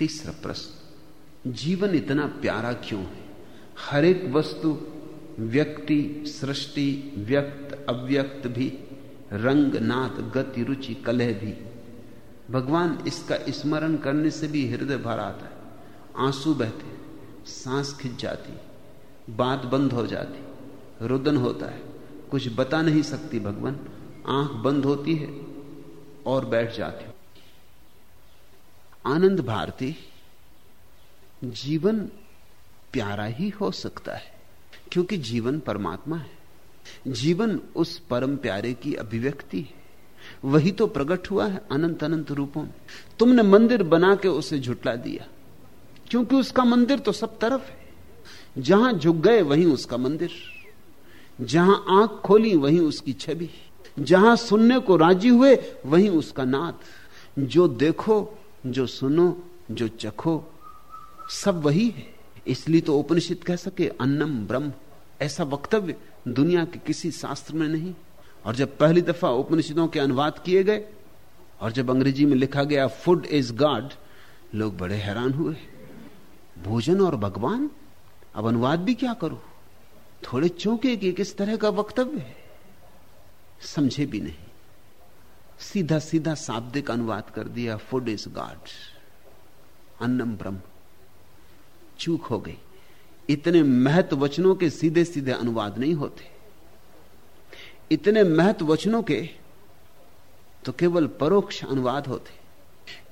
तीसरा प्रश्न, जीवन इतना प्यारा क्यों है? हर एक वस्तु, व्यक्ति, सृष्टि, व्यक्त, अव्यक्त भी, रंग, नाद, गति, रुचि, कलह भी। भगवान इसका स्मरण करने से भी हृदय भर आता है। आँसू बहते सांस खिंच जाती बात बंद हो जाती रुदन होता है। कुछ बता नहीं सकती भगवान, आँख बंद होती है और बैठ जाती आनंद भारती, जीवन प्यारा ही हो सकता है, क्योंकि जीवन परमात्मा है। जीवन उस परम प्यारे की अभिव्यक्ति है। वही तो प्रकट हुआ है अनंत अनंत रूपों में। तुमने मंदिर बना के उसे झुटला दिया, क्योंकि उसका मंदिर तो सब तरफ़ है। जहाँ झुक गए वहीं उसका मंदिर, जहाँ आँख खोली वहीं उसकी छवि, जहाँ सुनने को राज़ी हुए वहीं उसका नाद। जो देखो जो सुनो, जो चखो, सब वही है। इसलिए तो उपनिषद कह सके, अन्नम ब्रह्म। ऐसा वक्तव्य दुनिया के किसी शास्त्र में नहीं। और जब पहली दफ़ा उपनिषदों के अनुवाद किए गए, और जब अंग्रेज़ी में लिखा गया, फ़ूड इज़ गॉड, लोग बड़े हैरान हुए। भोजन और भगवान? अब अनुवाद भी क्या करो? थोड़े चौंके कि किस तरह का वक्तव्य है? समझे भी नहीं। सीधा सीधा शाब्दिक अनुवाद कर दिया फ़ूड इज़ गॉड अन्नम ब्रह्म। चूक हो गई। इतने महत्व वचनों के सीधे सीधे अनुवाद नहीं होते। इतने महत्व वचनों के तो केवल परोक्ष अनुवाद होते।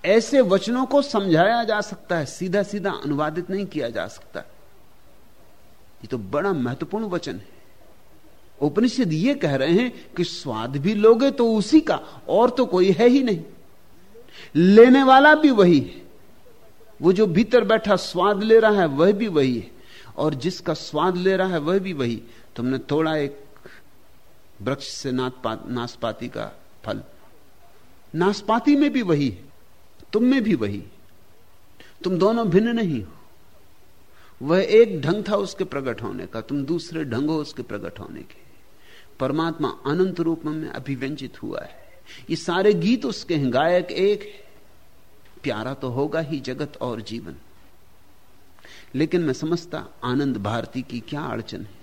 ऐसे वचनों को समझाया जा सकता है सीधा सीधा अनुवादित नहीं किया जा सकता। ये तो बड़ा महत्वपूर्ण वचन है। उपनिषद ये कह रहे हैं कि स्वाद भी लोगे तो उसी का, और तो कोई है ही नहीं। लेने वाला भी वही है। वो जो भीतर बैठा स्वाद ले रहा है, वह भी वही है। और जिसका स्वाद ले रहा है, वह भी वही। तुमने तोड़ा एक वृक्ष से नाशपाती का फल। नाशपाती में भी वही है। तुम में भी वही तुम दोनों भिन्न नहीं हो। वह एक ढंग था उसके प्रकट होने का, तुम दूसरे ढंग हो उसके प्रकट होने के। परमात्मा अनंत रूप में अभिव्यंजित हुआ है। ये सारे गीत उसके हैं, गायक एक है। प्यारा तो होगा ही जगत और जीवन। लेकिन मैं समझता, आनंद भारती की क्या अड़चन है?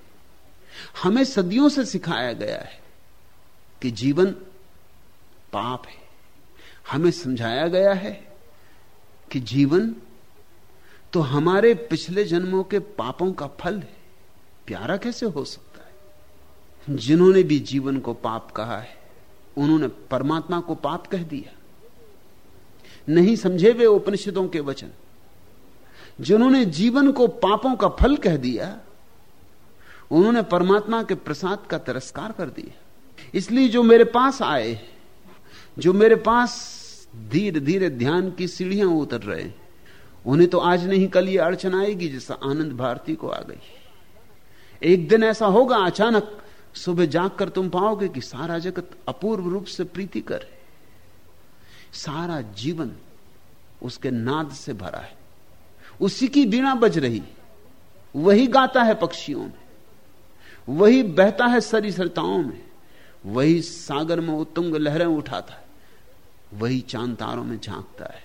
हमें सदियों से सिखाया गया है कि जीवन पाप है। हमें समझाया गया है कि जीवन तो हमारे पिछले जन्मों के पापों का फल है। प्यारा कैसे हो सकता जिन्होंने भी जीवन को पाप कहा है, उन्होंने परमात्मा को पाप कह दिया। नहीं समझे वे उपनिषदों के वचन। जिन्होंने जीवन को पापों का फल कह दिया, उन्होंने परमात्मा के प्रसाद का तिरस्कार कर दिया। इसलिए जो मेरे पास आए, जो मेरे पास धीरे धीरे ध्यान की सीढ़ियाँ उतर रहे उन्हें तो आज नहीं, कल ये अड़चन आएगी जैसा आनंद भारती को आ गई। एक दिन ऐसा होगा, अचानक सुबह जागकर तुम पाओगे कि सारा जगत अपूर्व रूप से प्रीति करे सारा जीवन उसके नाद से भरा है। उसी की बीणा बज रही वही गाता है पक्षियों में। वही बहता है सरी सरताओं में। वही सागर में उत्तुंग लहरें उठाता है। वही चाँद तारों में झांकता है।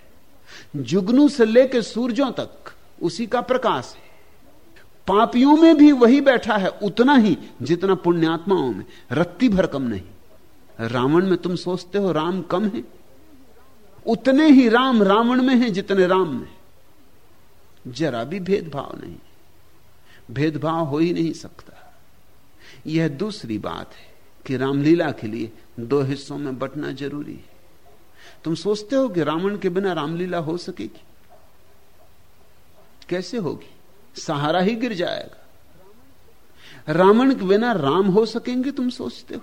जुगनू से लेकर सूरजों तक उसी का प्रकाश है। पापियों में भी वही बैठा है, उतना ही जितना पुण्यात्माओं में। रत्ती भर कम नहीं। रावण में तुम सोचते हो राम कम है। उतने ही राम रावण में हैं जितने राम में। जरा भी भेदभाव नहीं। भेदभाव हो ही नहीं सकता। यह दूसरी बात है कि रामलीला के लिए दो हिस्सों में बटना ज़रूरी है। तुम सोचते हो कि रावण के बिना रामलीला हो सकेगी? कैसे होगी? सहारा ही गिर जाएगा। रावण के बिना राम हो सकेंगे तुम सोचते हो?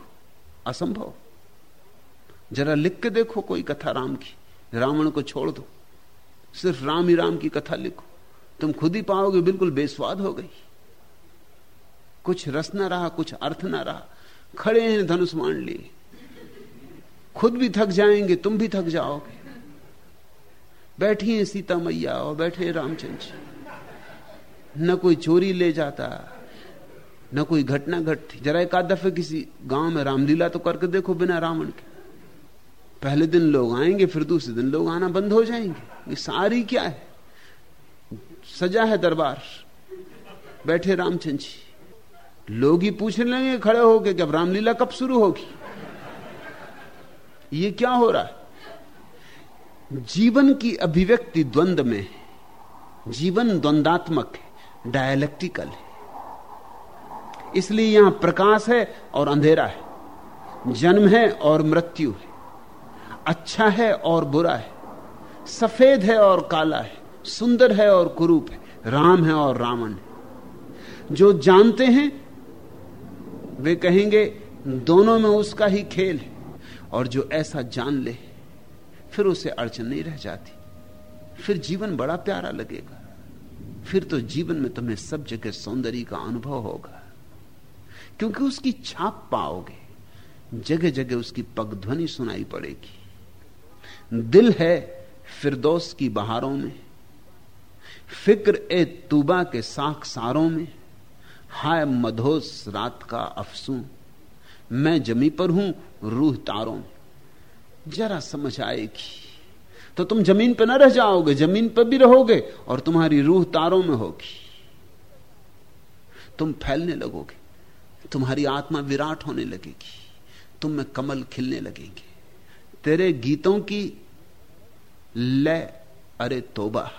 असंभव। जरा लिख के देखो कोई कथा राम की। रावण को छोड़ दो। सिर्फ़ राम ही राम की कथा लिखो। तुम खुद ही पाओगे बिल्कुल बेस्वाद हो गई। कुछ रस ना रहा, कुछ अर्थ ना रहा। खड़े हैं धनुष मान लिए। खुद भी थक जाएँगे, तुम भी थक जाओगे। बैठी है सीता मैया और बैठे रामचंद्र न कोई चोरी ले जाता, न कोई घटना घटती जरा एक आध दफे किसी गाँव में रामलीला तो करके देखो बिना रावण के। पहले दिन लोग आएँगे, फिर दूसरे दिन लोग आना बंद हो जाएँगे। ये सारी क्या है? सजा है दरबार। बैठे रामचंद जी। लोग ही पूछने लगे खड़े होके, कि अब रामलीला कब शुरू होगी? ये क्या हो रहा है? जीवन की अभिव्यक्ति द्वंद में जीवन द्वंदात्मक है। डायलेक्टिकल है। इसलिए यहाँ प्रकाश है और अंधेरा है। जन्म है और मृत्यु है। अच्छा है और बुरा है। सफ़ेद है और काला है। सुंदर है और कुरूप है। राम है और रावण है। जो जानते हैं, वे कहेंगे, दोनों में उसका ही खेल है। और जो ऐसा जान ले, फिर उसे अड़चन नहीं रह जाती। फिर जीवन बड़ा प्यारा लगेगा। फिर तो जीवन में तुम्हें सब जगह सौंदर्य का अनुभव होगा। क्योंकि उसकी छाप पाओगे जगह जगह उसकी पगध्वनि सुनाई पड़ेगी। दिल है फिरदौस की बहारों में, फ़िक्र ए तूबा के साख सारों में, हाय मधोस रात का अफसू, मैं जमी पर हूँ रूह तारों में। जरा समझ आएगी। तो तुम ज़मीन पर न रह जाओगे, ज़मीन पर भी रहोगे और तुम्हारी रूह तारों में होगी। तुम फैलने लगोगे, तुम्हारी आत्मा विराट होने लगेगी, तुम में कमल खिलने लगेंगे। तेरे गीतों की ले, अरे तोबा।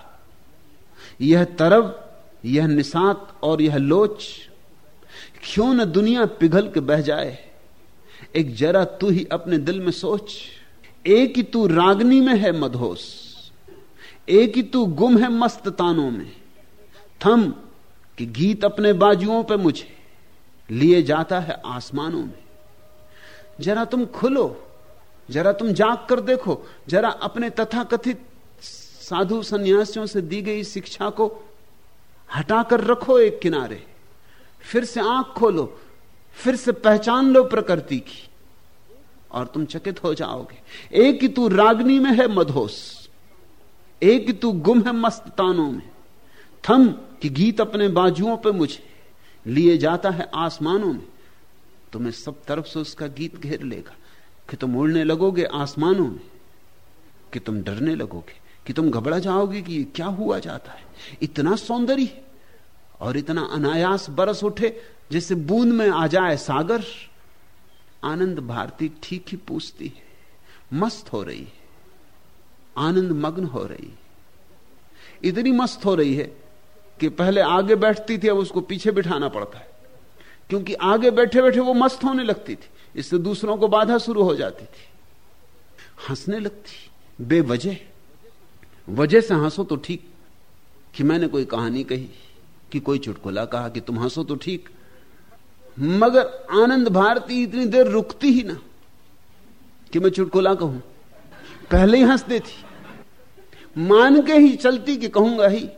यह तरब, यह निसात और यह लोच, क्यों न दुनिया पिघल के बह जाए? एक जरा तू ही अपने दिल में सोच। एक ही तू रागनी में है मधोस एक ही तू गुम है मस्त तानों में। थम कि गीत अपने बाजुओं पे मुझे, लिए जाता है आसमानों में। जरा तुम खुलो, जरा तुम जाग कर देखो, जरा अपने तथाकथित साधु सन्यासियों से दी गई शिक्षा को हटाकर रखो एक किनारे। फिर से आँख खोलो, फिर से पहचान लो प्रकृति की। और तुम चकित हो जाओगे। एक ही तू रागनी में है मधोस। एक ही तू गुम है मस्त तानों में। थम कि गीत अपने बाजुओं पे मुझे। लिए जाता है आसमानों में। तुम्हें सब तरफ़ से उसका गीत घेर लेगा। कि तुम उड़ने लगोगे आसमानों में। कि तुम डरने लगोगे। कि तुम घबरा जाओगे कि ये क्या हुआ जाता है। इतना सौंदर्य और इतना अनायास बरस उठे, जैसे बूंद में आ जाए सागर। आनंद भारती ठीक ही पूछती है। मस्त हो रही है। आनंद मग्न हो रही है। इतनी मस्त हो रही है कि पहले आगे बैठती थी, अब उसको पीछे बिठाना पड़ता है। क्योंकि आगे बैठे बैठे वो मस्त होने लगती थी। इससे दूसरों को बाधा शुरू हो जाती थी। हंसने लगती, बेवजह। वजह से हंसो तो ठीक कि मैंने कोई कहानी कही कि कोई चुटकुला कहा कि तुम हंसो तो ठीक। मगर आनंद भारती इतनी देर रुकती ही ना कि मैं चुटकुला कहूँ। पहले ही हंस देती मान के ही चलती कि कहूँगा ही।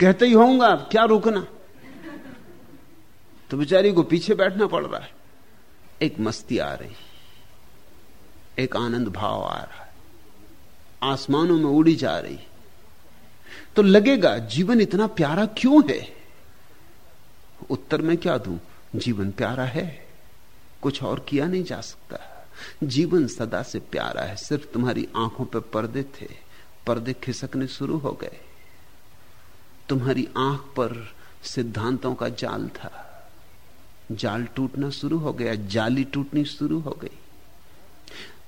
कहते ही होऊँगा क्या रुकना? तो बेचारी को पीछे बैठना पड़ रहा है। एक मस्ती आ रही। एक आनंद भाव आ रहा है। आसमानों में उड़ी जा रही। तो लगेगा, जीवन इतना प्यारा क्यों है? उत्तर में क्या दूँ? जीवन प्यारा है। कुछ और किया नहीं जा सकता। जीवन सदा से प्यारा है। सिर्फ़ तुम्हारी आँखों पर पर्दे थे। पर्दे खिसकने शुरू हो गए। तुम्हारी आँख पर सिद्धांतों का जाल था। जाल टूटना शुरू हो गया। जाली टूटनी शुरू हो गई।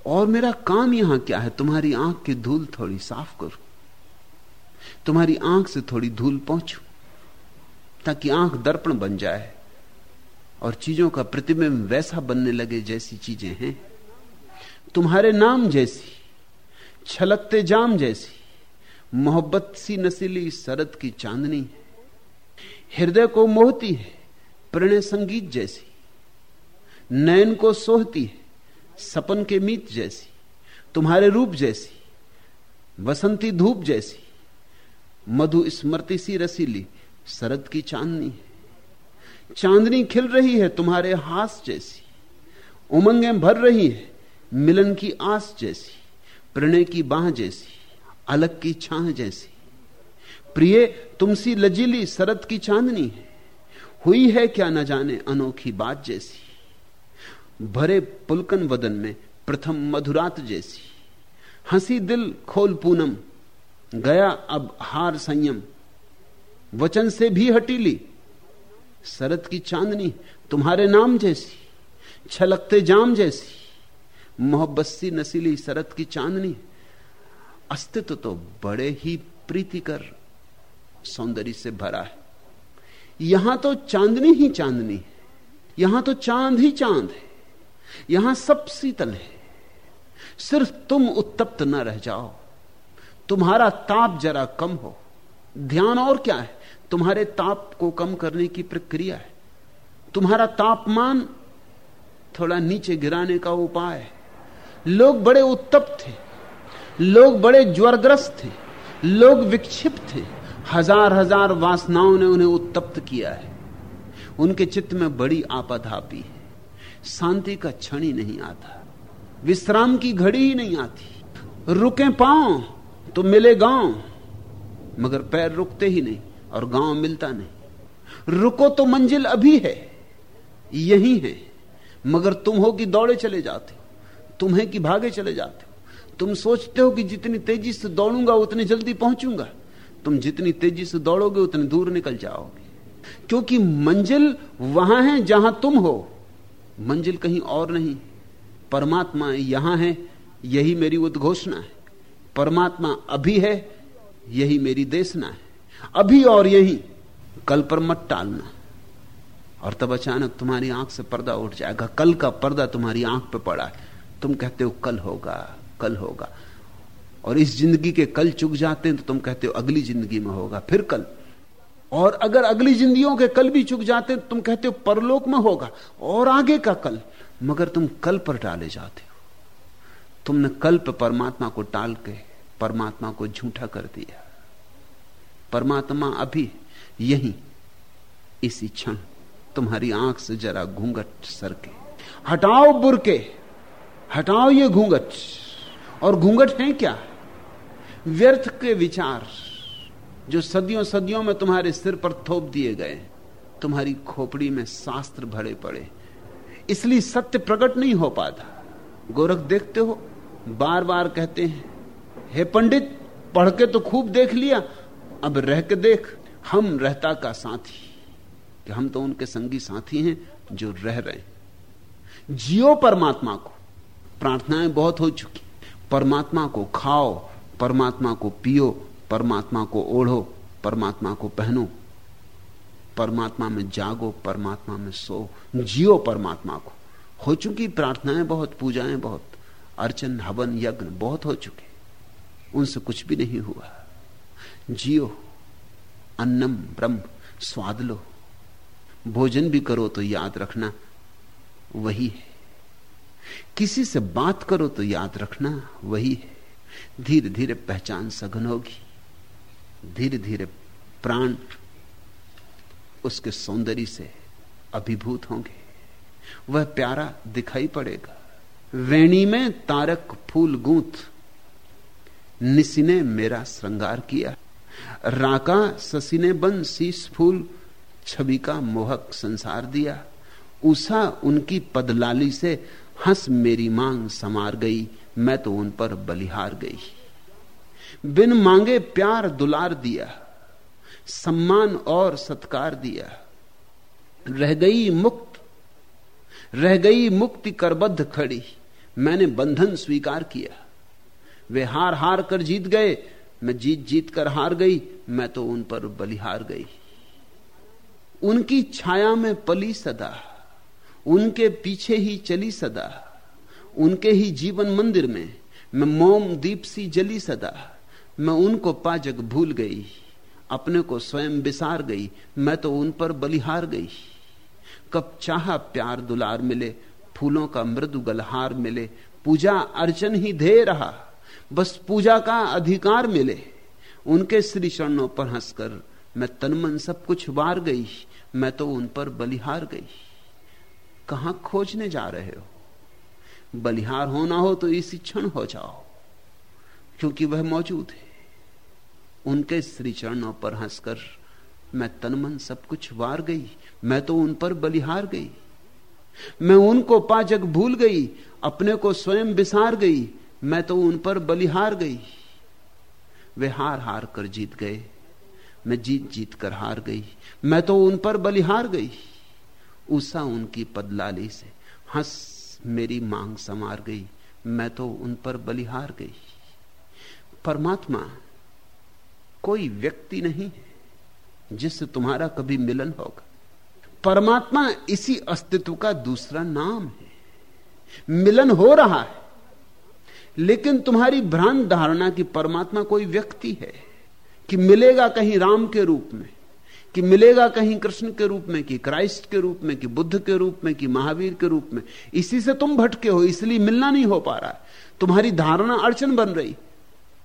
और मेरा काम यहाँ क्या है? तुम्हारी आँख की धूल थोड़ी साफ़ करूँ। तुम्हारी आँख से थोड़ी धूल पहुंचू। ताकि आँख दर्पण बन जाए और चीज़ों का प्रतिबिंब वैसा बनने लगे जैसी चीज़ें हैं। तुम्हारे नाम जैसी, छलकते जाम जैसी, मोहब्बत सी नसीली शरद की चांदनी हृदय को मोहती है, प्रणय संगीत जैसी, नयन को सोहती है, सपन के मीत जैसी, तुम्हारे रूप जैसी, वसंती धूप जैसी मधु स्मृति सी रसीली शरद की चांदनी है। चांदनी खिल रही है तुम्हारे हास जैसी। उमंगे भर रही है मिलन की आस जैसी। प्रणय की बाह जैसी, अलग की छाह जैसी। प्रिय, तुमसी लजीली शरद की चांदनी है। हुई है क्या न जाने अनोखी बात जैसी। भरे पुलकन वदन में प्रथम मधुरात जैसी। हँसी दिल खोल पूनम, गया अब हार संयम। वचन से भी हटीली शरद की चांदनी तुम्हारे नाम जैसी, छलकते जाम जैसी। मोहब्बत सी नसीली शरद की चांदनी, अस्तित्व तो बड़े ही प्रीतिकर सौंदर्य से भरा है। यहाँ तो चांदनी ही चांदनी है, यहाँ तो चाँद ही चाँद है, यहाँ सब शीतल है। सिर्फ़ तुम उत्तप्त न रह जाओ, तुम्हारा ताप जरा कम हो ध्यान और क्या है? तुम्हारे ताप को कम करने की प्रक्रिया है। तुम्हारा तापमान थोड़ा नीचे गिराने का उपाय है। लोग बड़े उत्तप्त थे लोग बड़े ज्वरग्रस्त थे लोग विक्षिप्त थे हज़ार हज़ार वासनाओं ने उन्हें उत्तप्त किया है। उनके चित्त में बड़ी आपाधापी है। शांति का क्षण ही नहीं आता। विश्राम की घड़ी ही नहीं आती। रुके पाओ तो मिले गाँव मगर पैर रुकते ही नहीं और गाँव मिलता नहीं। रुको तो मंजिल अभी है, यही है, मगर तुम हो कि दौड़े चले जाते हो, तुम है कि भागे चले जाते हो। तुम सोचते हो कि जितनी तेज़ी से दौड़ूँगा, उतनी जल्दी पहुंचूँगा। तुम जितनी तेज़ी से दौड़ोगे, उतनी दूर निकल जाओगे। क्योंकि मंजिल वहाँ है जहाँ तुम हो। मंजिल कहीं और नहीं, परमात्मा यहाँ है, यही मेरी उद्घोषणा है। परमात्मा अभी है यही मेरी देशना है। अभी और यही, कल पर मत टालना। और तब अचानक तुम्हारी आँख से पर्दा उठ जाएगा। कल का पर्दा तुम्हारी आँख पे पड़ा है। तुम कहते हो, कल होगा कल होगा। और इस ज़िंदगी के कल चुक जाते हैं तो तुम कहते हो, अगली ज़िंदगी में होगा, फिर कल। और अगर अगली जिंदगियों के कल भी चुक जाते हैं तो तुम कहते हो, परलोक में होगा, और आगे का कल। मगर तुम कल पर टाले जाते हो। तुमने कल पर परमात्मा को टाल के परमात्मा को झूठा कर दिया। परमात्मा अभी यही, इसी क्षण तुम्हारी आँख से जरा घूंघट सर के हटाओ बुरके, हटाओ ये घूंघट। और घूंघट है क्या? व्यर्थ के विचार जो सदियों सदियों में तुम्हारे सिर पर थोप दिए गए, तुम्हारी खोपड़ी में शास्त्र भरे पड़े। इसलिए सत्य प्रकट नहीं हो पाता। गोरख देखते हो बार बार कहते हैं हे पंडित, पढ़ के तो खूब देख लिया, अब रह के देख, हम रहता का साथी, कि हम तो उनके संगी साथी हैं जो रह रहे हैं। जियो परमात्मा को, प्रार्थनाएँ बहुत हो चुकी, परमात्मा को खाओ, परमात्मा को पियो, परमात्मा को ओढ़ो, परमात्मा को पहनो, परमात्मा में जागो, परमात्मा में सो, जियो परमात्मा को। हो चुकी प्रार्थनाएँ बहुत, पूजाएँ बहुत, अर्चन, हवन, यज्ञ बहुत हो चुके। उनसे कुछ भी नहीं हुआ। जियो, अन्नम, ब्रह्म, स्वाद लो। भोजन भी करो तो याद रखना, वही है। किसी से बात करो तो याद रखना, वही है। धीरे धीरे पहचान सघन होगी। धीरे धीरे प्राण उसके सौंदर्य से अभिभूत होंगे। वह प्यारा दिखाई पड़ेगा। वेणी में तारक फूल गूंथ निसी ने मेरा श्रृंगार किया। राका ससी ने बन शीश फूल, छवि का मोहक संसार दिया। उषा उनकी पदलाली से हंस मेरी मांग समार गई, मैं तो उन पर बलिहार गई। बिन मांगे प्यार दुलार दिया, सम्मान और सत्कार दिया। रह गई मुक्त, रह गई मुक्ति करबद्ध खड़ी, मैंने बंधन स्वीकार किया। वे हार हार कर जीत गए। मैं जीत जीत कर हार गई, मैं तो उन पर बलिहार गई। उनकी छाया में पली सदा, उनके पीछे ही चली सदा, उनके ही जीवन मंदिर में मैं मोम दीप सी जली सदा। मैं उनको पाजक भूल गई, अपने को स्वयं बिसार गई, मैं तो उन पर बलिहार गई। कब चाह प्यार दुलार मिले, फूलों का मृदु गलहार मिले, पूजा अर्चन ही धे रहा। बस पूजा का अधिकार मिले। उनके श्री चरणों पर हंसकर मैं तनमन सब कुछ वार गई। मैं तो उन पर बलिहार गई। कहाँ खोजने जा रहे हो? बलिहार होना हो तो इसी क्षण हो जाओ, क्योंकि वह मौजूद है। उनके श्री चरणों पर हंसकर मैं तनमन सब कुछ वार गई। मैं तो उन पर बलिहार गई। मैं उनको पाजक भूल गई, अपने को स्वयं बिसार गई। मैं तो उन पर बलिहार गई। वे हार हार कर जीत गए। मैं जीत जीत कर हार गई। मैं तो उन पर बलिहार गई। उषा उनकी पदलाली से हंस मेरी मांग संवार गई। मैं तो उन पर बलिहार गई। परमात्मा कोई व्यक्ति नहीं है जिससे तुम्हारा कभी मिलन होगा। परमात्मा इसी अस्तित्व का दूसरा नाम है। मिलन हो रहा है। लेकिन तुम्हारी भ्रांत धारणा कि परमात्मा कोई व्यक्ति है, कि मिलेगा कहीं राम के रूप में, कि मिलेगा कहीं कृष्ण के रूप में, कि क्राइस्ट के रूप में, कि बुद्ध के रूप में, कि महावीर के रूप में, इसी से तुम भटके हो, इसलिए मिलना नहीं हो पा रहा है। तुम्हारी धारणा अड़चन बन रही।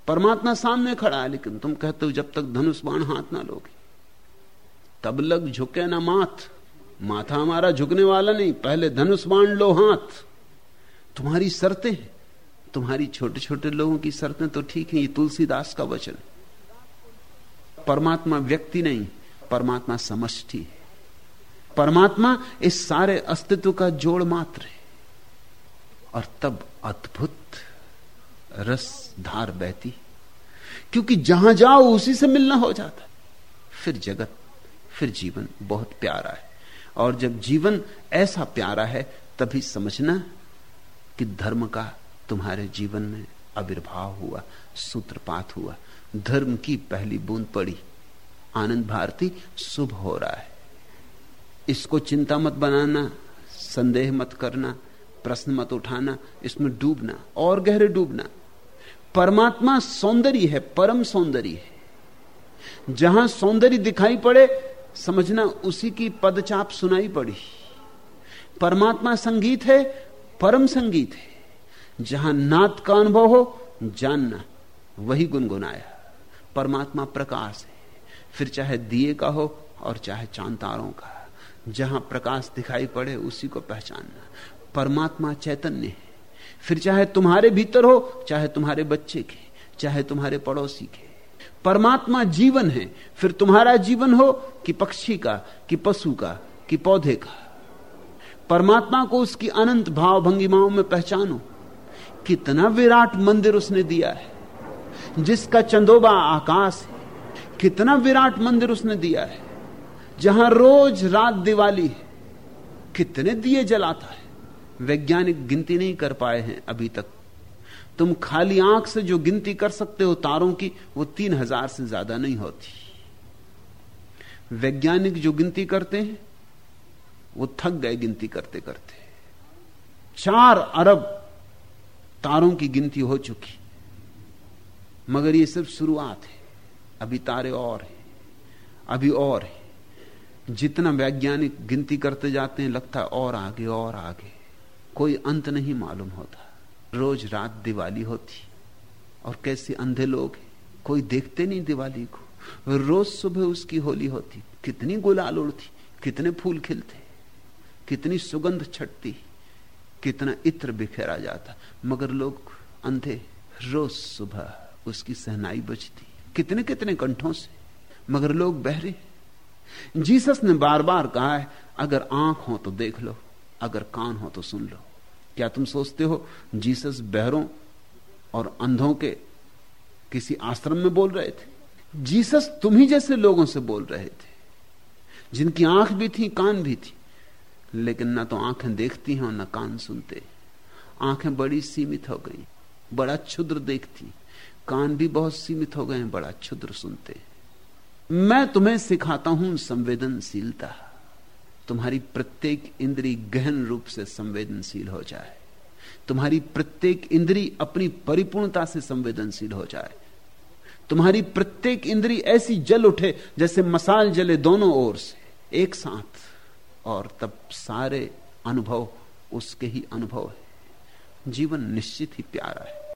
परमात्मा सामने खड़ा है, लेकिन तुम कहते हो, जब तक धनुष बाण हाथ ना लोगे। तब लग झुके ना माथ। माथा हमारा झुकने वाला नहीं, पहले धनुष बाण लो हाथ। तुम्हारी शर्तें तुम्हारी छोटे छोटे लोगों की शर्तें तो ठीक है, ये तुलसीदास का वचन परमात्मा व्यक्ति नहीं, परमात्मा समष्टि है। परमात्मा इस सारे अस्तित्व का जोड़ मात्र है। और तब अद्भुत रस धार बहती क्योंकि जहाँ जाओ, उसी से मिलना हो जाता फिर जगत, फिर जीवन बहुत प्यारा है। और जब जीवन ऐसा प्यारा है, तभी समझना कि धर्म का तुम्हारे जीवन में आविर्भाव हुआ, सूत्रपात हुआ, धर्म की पहली बूंद पड़ी। आनंद भारती, शुभ हो रहा है। इसको चिंता मत बनाना, संदेह मत करना, प्रश्न मत उठाना, इसमें डूबना, और गहरे डूबना। परमात्मा सौंदर्य है, परम सौंदर्य है। जहाँ सौंदर्य दिखाई पड़े, समझना उसी की पदचाप सुनाई पड़ी। परमात्मा संगीत है, परम संगीत है। जहाँ नात का अनुभव हो जानना वही गुनगुनाया। परमात्मा प्रकाश है। फिर चाहे दिए का हो और चाहे चाँद तारों का। जहाँ प्रकाश दिखाई पड़े, उसी को पहचानना। परमात्मा चैतन्य है। फिर चाहे तुम्हारे भीतर हो, चाहे तुम्हारे बच्चे के, चाहे तुम्हारे पड़ोसी के। परमात्मा जीवन है। फिर तुम्हारा जीवन हो कि पक्षी का, कि पशु का, कि पौधे का। परमात्मा को उसकी अनंत भाव भंगिमाओं में पहचानो। कितना विराट मंदिर उसने दिया है, जिसका चंदोबा आकाश है, कितना विराट मंदिर उसने दिया है, जहाँ रोज रात दिवाली है, कितने दिए जलाता है। वैज्ञानिक गिनती नहीं कर पाए हैं अभी तक। तुम खाली आँख से जो गिनती कर सकते हो तारों की, वो तीन हज़ार से ज़्यादा नहीं होती। वैज्ञानिक जो गिनती करते हैं, वो थक गए गिनती करते करते चार अरब तारों की गिनती हो चुकी। मगर ये सिर्फ़ शुरुआत है। अभी तारे और हैं। अभी और है। जितना वैज्ञानिक गिनती करते जाते हैं, लगता और आगे और आगे। कोई अंत नहीं मालूम होता। रोज रात दिवाली होती। और कैसे अंधे लोग कोई देखते नहीं दिवाली को। रोज सुबह उसकी होली होती। कितनी गुलाल उड़ती, कितने फूल खिलते, कितनी सुगंध छटती। कितना इत्र बिखेरा जाता। मगर लोग अंधे रोज सुबह उसकी सहनाई बजती। कितने कितने कंठों से। मगर लोग बहरे। जीसस ने बार बार कहा है, अगर आँख हो तो देख लो, अगर कान हो तो सुन लो। क्या तुम सोचते हो, जीसस बहरों और अंधों के किसी आश्रम में बोल रहे थे? जीसस तुम ही जैसे लोगों से बोल रहे थे। जिनकी आँख भी थी, कान भी थी। लेकिन ना तो आँखें देखती हैं और ना कान सुनते। आँखें बड़ी सीमित हो गई, बड़ा क्षुद्र देखती। कान भी बहुत सीमित हो गए, बड़ा क्षुद्र सुनते। मैं तुम्हें सिखाता हूँ संवेदनशीलता। तुम्हारी प्रत्येक इंद्री गहन रूप से संवेदनशील हो जाए। तुम्हारी प्रत्येक इंद्री अपनी परिपूर्णता से संवेदनशील हो जाए। तुम्हारी प्रत्येक इंद्री ऐसी जल उठे जैसे मसाल जले दोनों ओर से, एक साथ। और तब सारे अनुभव उसके ही अनुभव है। जीवन निश्चित ही प्यारा है।